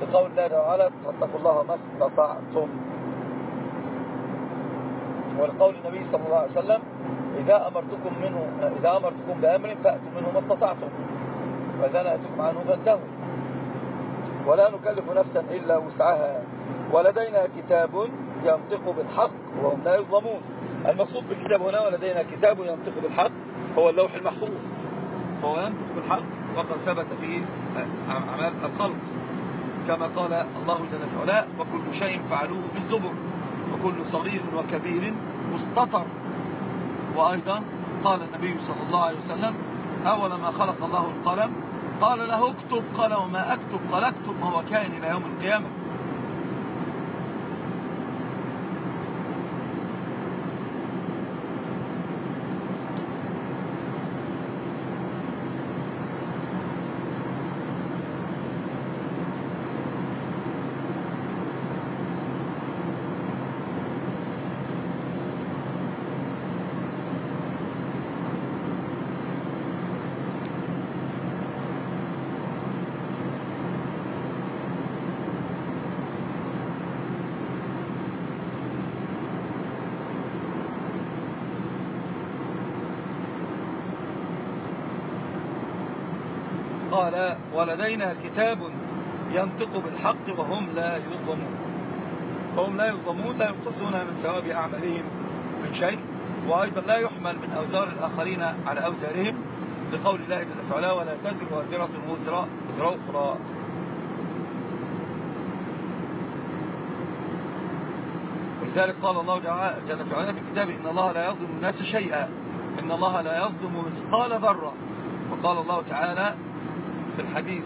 بقول الله تعالى فاتقوا الله ما استطعتم. ولقول النبي صلى الله عليه وسلم إذا أمرتكم منه إذا أمرتكم بأمر فأتوا منه ما استطعتم. وإذا نأتكم عنه فانتهوا. ولا نكلف نفسا إلا وسعها. ولدينا كتاب ينطق بالحق وهم لا يظلمون. المقصود بالكتاب هنا ولدينا كتاب ينطق بالحق هو اللوح المحفوظ. فهو ينطق بالحق وقد ثبت فيه أعمال الخلق. كما قال الله جل وعلا وكل شيء فعلوه بالزبر وكل صغير وكبير مستطر. وأيضا قال النبي صلى الله عليه وسلم أول ما خلق الله القلم؟ قال له اكتب قال وما أكتب قال اكتب ما هو كائن إلى يوم القيامة. قال ولدينا كتاب ينطق بالحق وهم لا يظلمون. وهم لا يظلمون لا ينقصون من ثواب أعمالهم من شيء وأيضا لا يحمل من أوزار الآخرين على أوزارهم لقول الله جل وعلا ولا تزر وازرة وزر أخرى. ولذلك قال الله جل وعلا في كتابه إن الله لا يظلم الناس شيئا إن الله لا يظلم مثقال ذرة. وقال الله تعالى في الحديث.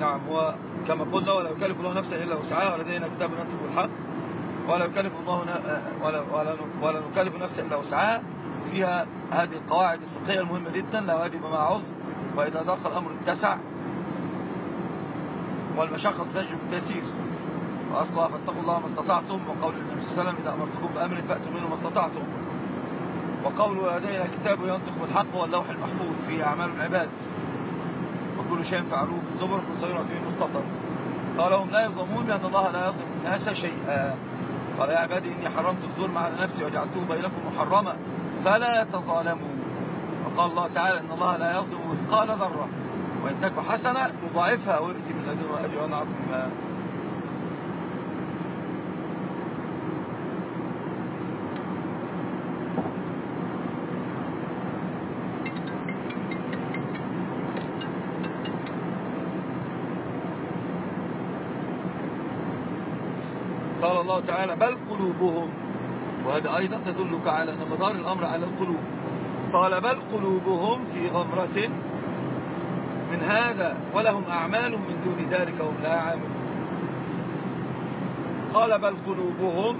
نعم وكما قلنا ولا يكلف الله نفسا إلا وسعها ولدينا كتاب ننطق بالحق ولا يكلف الله ولا, ولا, ولا نكلف نفسا إلا وسعها. فيها هذه القواعد الفقهية المهمة جدا لا واجب مع عذر. وإذا ضاق الأمر اتسع والمشقة تجب التيسير. وأصلها فاتقوا الله ما استطعتم وقول النبي صلى الله عليه وسلم إذا أمرتكم بأمر فأتوا منه ما استطعتم. وقول لدينا كتاب ينطق بالحق واللوح المحفوظ فيه أعمال العباد. وكل شيء فعلوه في الزبر صغيرة في مستطر. قال هم لا يظلمون بأن الله لا يظلم الناس شيئا. قال يا عبادي إني حرمت الظلم على نفسي وجعلته بينكم محرما فلا تظالموا. وقال الله تعالى إن الله لا يظلم مثقال ذرة. وإن تك حسنة يضاعفها ويؤتي من لدنه أجرا قال الله تعالى بل قلوبهم. وهذا أيضا تدلك على أن مدار الأمر على القلوب. قال بل قلوبهم في غمرة من هذا ولهم أعمال من دون ذلك وهم لا يعلمون. قال بل قلوبهم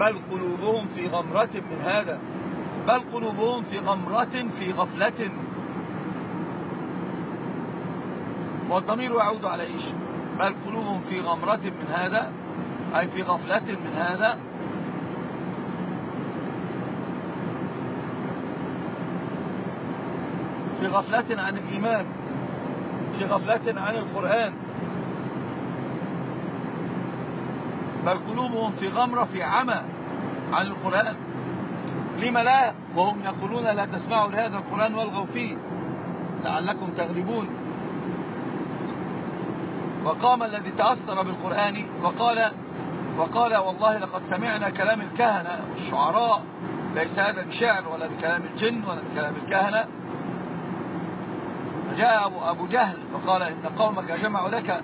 بل قلوبهم في غمرة من هذا. بل قلوبهم في غمرة في غفلة. والضمير يعود على إيش؟ بل قلوبهم في غمرة من هذا. أي في غفلة من هذا. في غفلة عن الإيمان. في غفلة عن القرآن. بل قلوبهم في غمرة في عمى عن القرآن. لما لا؟ وهم يقولون لا تسمعوا لهذا القرآن والغوا فيه. لعلكم تغلبون. وقام الذي تأثر بالقرآن وقال وقال والله لقد سمعنا كلام الكهنة والشعراء ليس هذا بشعر ولا بكلام الجن ولا بكلام الكهنة. فجاء أبو, أبو جهل فقال إن قومك جمعوا لك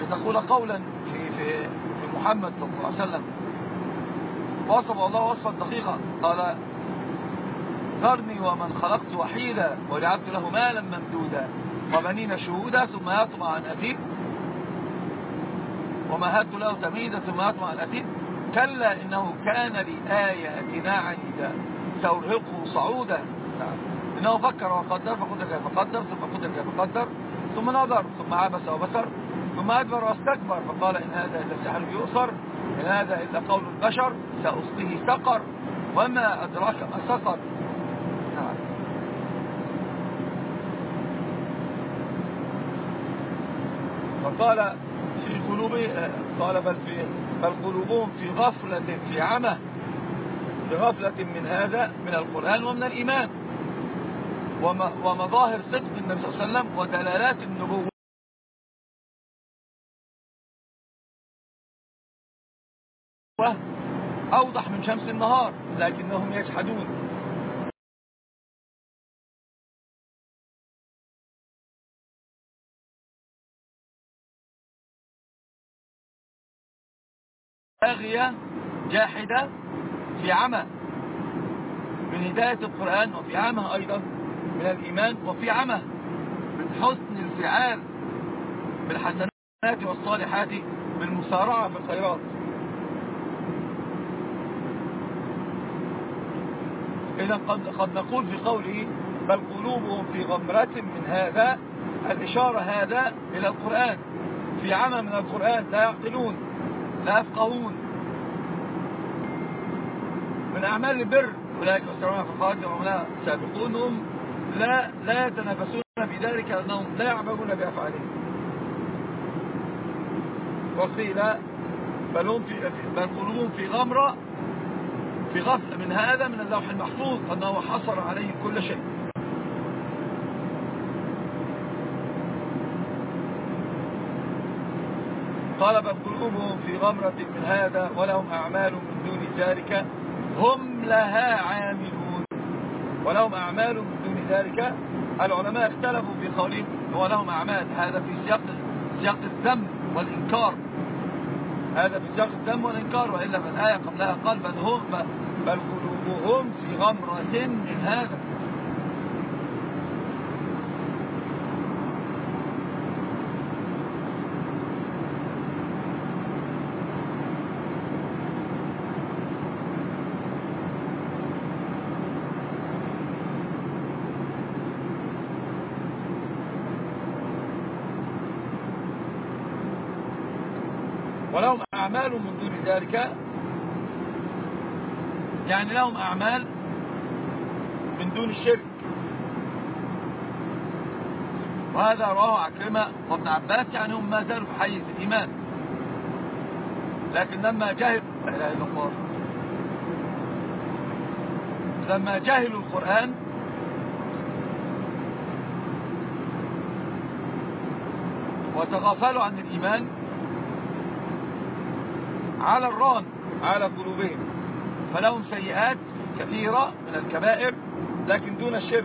لتقول قولا في, في, في محمد صلى الله عليه وسلم. وصف الله وصفا دقيقا. قال ذرني ومن خلقت وحيدا وجعلت له مالا ممدودا وبنين شهودا ثم يطمع أن أزيد ومهدت له تمهيدا ثم أطمع الأتيد كلا إنه كان لآياتنا عنيدا سأرهقه صعودا. إنه فكر وقدر فقدر كيف قدر ثم قدر كيف قدر ثم نظر ثم عبس وبصر ثم أدبر واستكبر فقال إن هذا إلا سحر يؤثر إن هذا إلا قول البشر سأصله سقر. وما أدراك ما سقر. نعم فقال قلوب قال بل في بل قلوبهم في غفلة في عمى بغفلة من هذا من القرآن ومن الإيمان. ومظاهر صدق النبي صلى الله عليه وسلم ودلالات النبوة. أوضح من شمس النهار لكنهم يجحدون. باغية جاحدة في عمى من هداية القرآن وفي عمى أيضا من الإيمان وفي عمى من حسن الفعال بالحسنات والصالحات بالمسارعة في الخيرات. إذا قد, قد نقول في قوله بل قلوبهم في غمرة من هذا. الإشارة هذا إلى القرآن. في عمى من القرآن لا يعقلون. لا يفقهون. من أعمال البر أولئك يسرعون في الخارج وهم سابقون هم لا, لا يتنافسون في ذلك لأنهم لا يعملون بأفعالهم. وقيل بل, هم في بل قلوبهم في غمرة في غفلة. من هذا من اللوح المحفوظ أنه حصر عليه كل شيء. بل قلوبهم في غمرة من هذا ولهم أعمال من دون ذلك. هم لها عاملون. ولهم أعمال من دون ذلك. العلماء اختلفوا في قولهم. ولهم أعمال. هذا في سياق سياق الذم والإنكار. هذا في سياق الذم والإنكار. وإلا فالآية قبلها قال بل هم بل قلوبهم في غمرة من هذا ولهم أعمال من دون ذلك يعني لهم أعمال من دون الشرك. وهذا رواه عكرمة وابن عباس يعني هم ما زالوا في حيز الإيمان. لكن لما جهل لا إله إلا الله. لما جهلوا القرآن وتغافلوا عن الإيمان على الران على قلوبهم فلهم سيئات كثيرة من الكبائر لكن دون الشرك.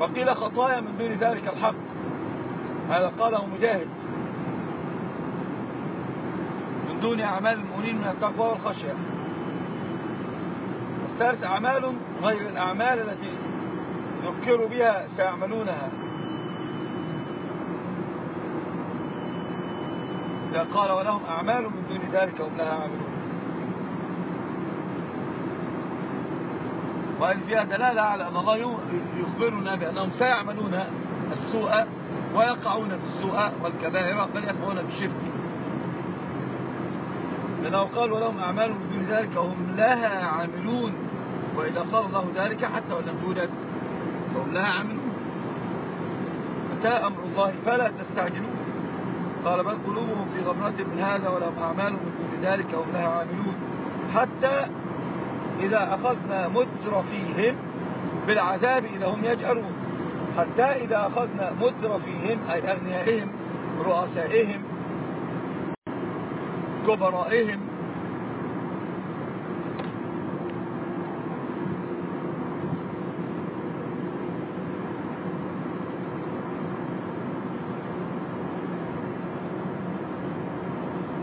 وقيل خطايا من دون ذلك الحق. هذا قاله مجاهد. من دون أعمال المؤمنين من التقوى والخشية. الثالث أعمال غير الأعمال التي ذكروا بها سيعملونها. إذا قال ولهم أعمال من دون ذلك هم لها عاملون. وهذه فيها دلالة على أن الله يخبرنا بأنهم سيعملون السوء ويقعون في السوء والكبائر بل يقعون في الشرك لأنه قال ولهم أعمال من دون ذلك وهم لها عاملون. وإذا قال الله ذلك حتى ولم توجد فهم لها عاملون. أتى أمر الله فلا تستعجلون قال بل قلوبهم في غمرة من هذا ولهم أعمال من دون ذلك وهم لها عاملون. حتى إذا أخذنا مترفيهم بالعذاب إذا هم يجأرون حتى إذا أخذنا مترفيهم أي أغنيائهم رؤسائهم كبرائهم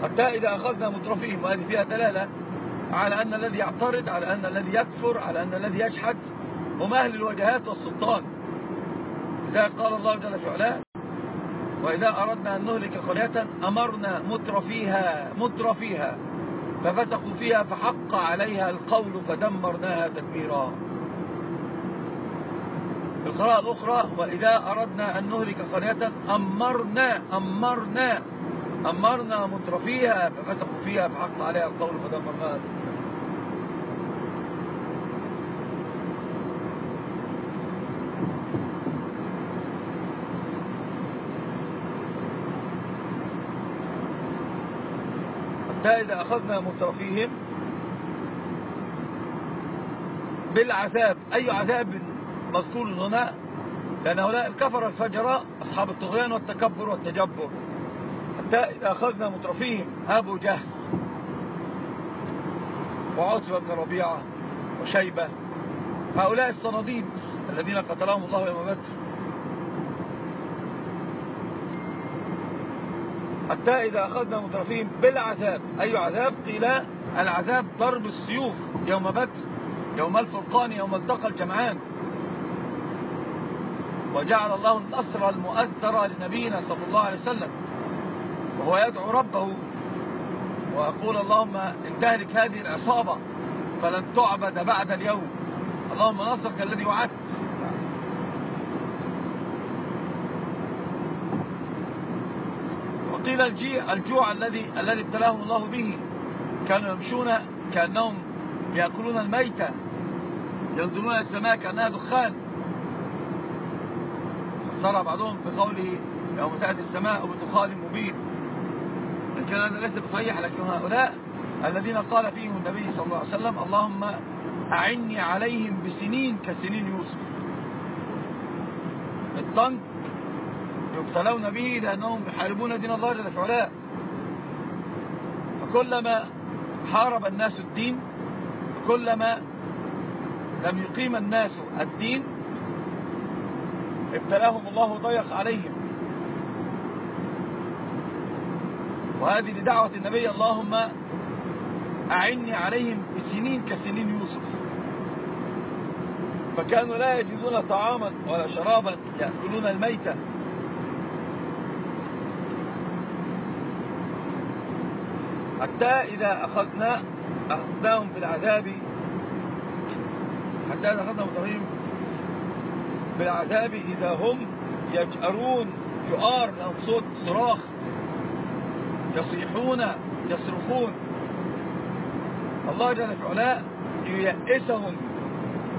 حتى إذا أخذنا مترفيهم وهذه فيها دلالة على أن الذي يعترض على أن الذي يكفر على أن الذي يجحد هم أهل الوجهات والسلطان. إذا قال الله جل في علاه وإذا أردنا أن نهلك قرية أمرنا متر فيها متر فيها ففتقوا فيها فحق عليها القول فدمرناها تدميرا. في القراءة الأخرى وإذا أردنا أن نهلك قرية أمرنا أمرنا أمرنا مترفيها ففسقوا فيها فحق عليها القول فدمرناها حتى إذا أخذنا مترفيهم بالعذاب. أي عذاب مذكور هنا؟ لأن هؤلاء الكفر الفجراء أصحاب الطغيان والتكبر والتجبر. حتى إذا أخذنا مترفيهم أبو جهل. وعتبة بن ربيعة وشيبة هؤلاء الصناديد الذين قتلهم الله يوم بدر. حتى إذا أخذنا مترفين بالعذاب. أي عذاب؟ قيل العذاب ضرب السيوف يوم بدر يوم الفرقان يوم التقى الجمعان. وجعل الله النصر المؤثر لنبينا صلى الله عليه وسلم. وهو يدعو ربه. ويقول اللهم انتهلك هذه العصابة فلن تعبد بعد اليوم. اللهم نصرك الذي وعدت. وقيل الجوع الذي الذي ابتلاهم الله به. كانوا يمشون كأنهم يأكلون الميتة ينظرون السماء كأنها دخان. فسر بعضهم بقوله يوم تأتي السماء بدخان مبين. هذا ليس بصحيح لكن هؤلاء الذين قال فيهم النبي صلى الله عليه وسلم اللهم أعني عليهم بسنين كسنين يوسف. الطنك يبتلون به لأنهم يحاربون دين الله جل في فكلما حارب الناس الدين كلما لم يقيم الناس الدين ابتلاهم الله ضيق عليهم. وهذه لدعوة النبي اللهم أعني عليهم بسنين كسنين يوسف. فكانوا لا يجدون طعاما ولا شرابا يأكلون الميتة حتى إذا أخذنا أخذناهم بالعذاب حتى إذا أخذنا مطرهم بالعذاب إذا هم يجأرون يؤار لهم صوت صراخ. يصيحون يصرخون. الله جل في علاء ييأسهم.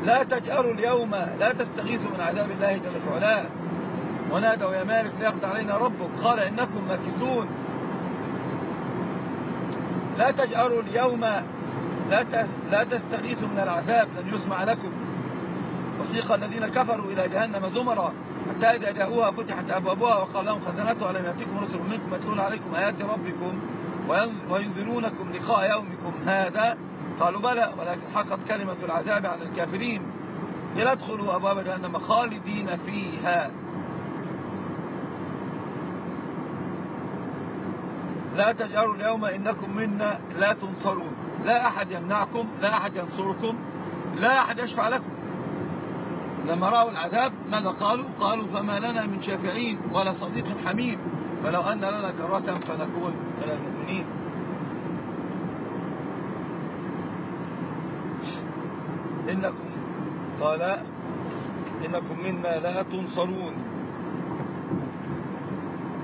لا تجأروا اليوم لا تستغيثوا من عذاب الله جل في ونادوا يا مالك ليقضي علينا ربك. قال إنكم ماكثون. لا تجأروا اليوم لا لا تستغيثوا من العذاب. لن يسمع لكم. وسيق الذين كفروا إلى جهنم زمرا حتى إذا جاءوها فتحت أبوابها وقال لهم خزنتها ألم يأتيكم رسل منكم يتلون عليكم آيات ربكم وينذرونكم لقاء يومكم هذا. قالوا بلى ولكن حقت كلمة العذاب على الكافرين. لندخلوا أبواب جهنم خالدين فيها. لا تجأروا اليوم إنكم منا لا تنصرون. لا أحد يمنعكم لا أحد ينصركم لا أحد يشفع لكم. لما رأوا العذاب ماذا قالوا؟ قالوا فما لنا من شافعين ولا صديق حميد فلو أن لنا كرة فنكون من المؤمنين. إنكم قال إنكم منا لا تنصرون.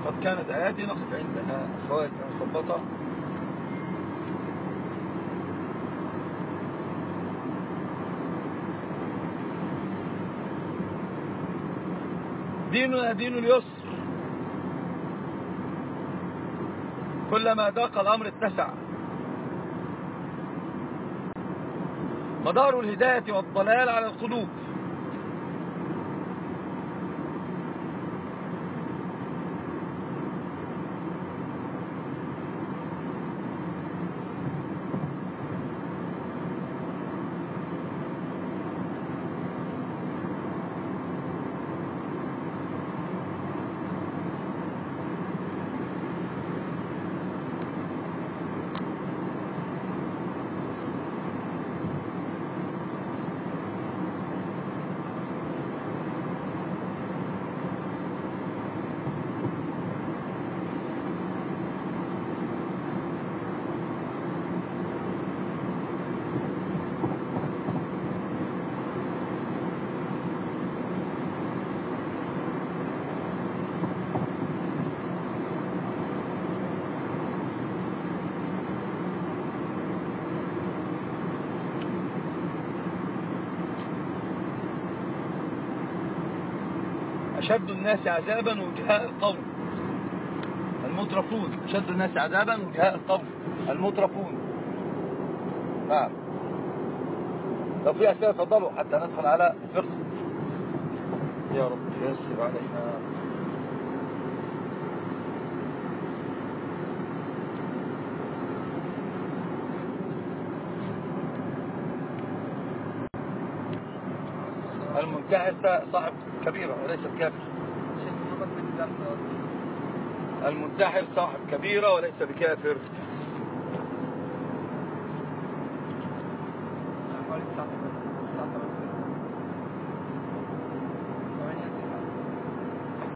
قد كانت آياتي نقف عندها فوائد مثبطة ديننا دين اليسر. كلما ضاق الأمر اتسع. مدار الهداية والضلال على القلوب. أشد الناس عذابا وجهاء القوم المترفون أشد الناس عذابا وجهاء القوم المترفون. نعم لو في أسئلة تفضلوا حتى ندخل على فقه يا رب يسر علينا. المنتحر صاحب كبيرة وليس بكافر. المنتحر صاحب كبيرة وليس بكافر.